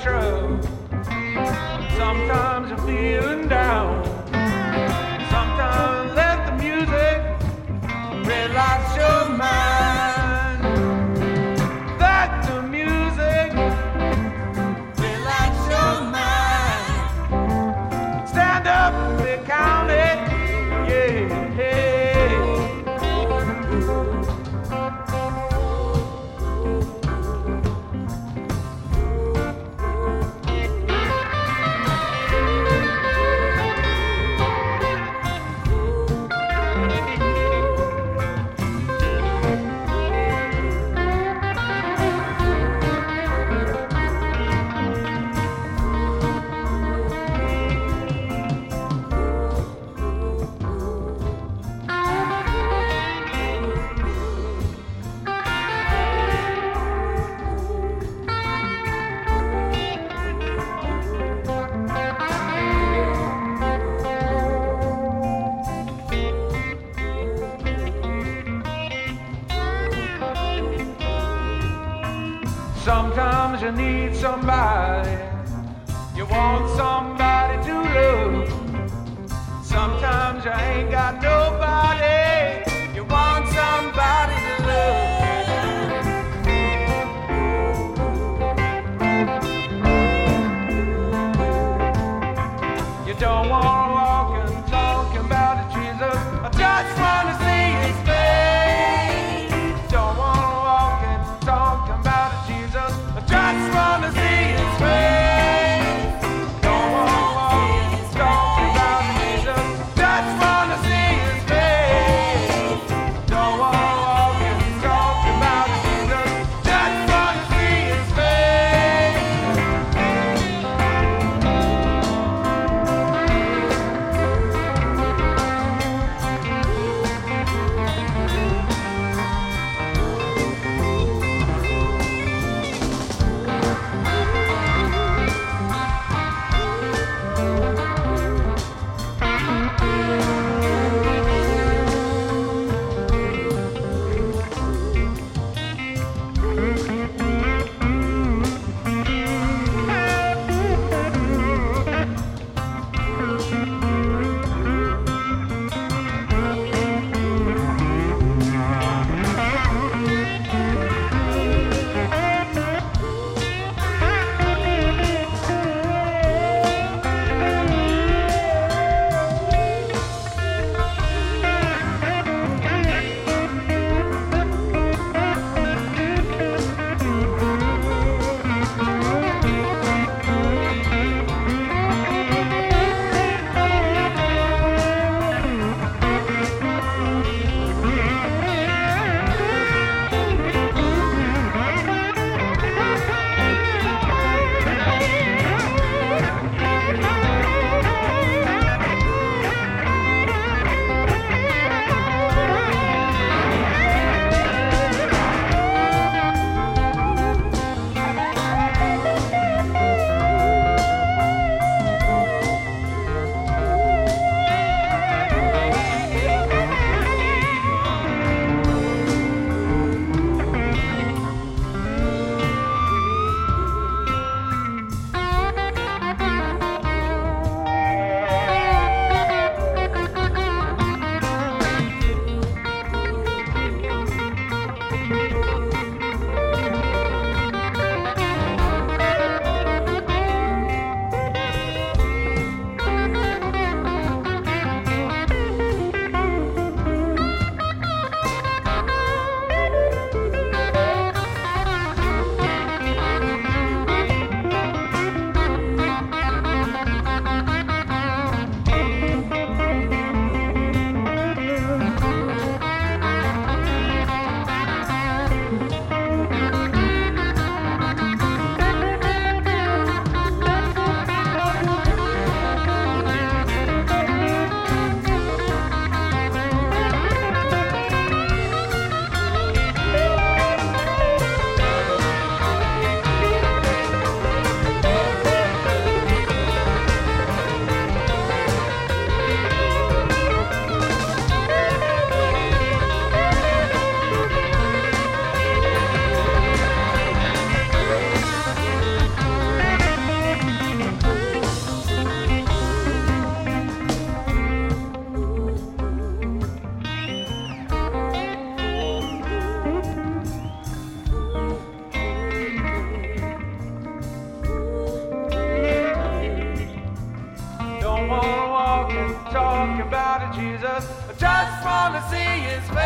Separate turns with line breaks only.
true. Sometimes Sometimes you need somebody. You want somebody to love. Sometimes you ain't got nobody. Talk about it, Jesus.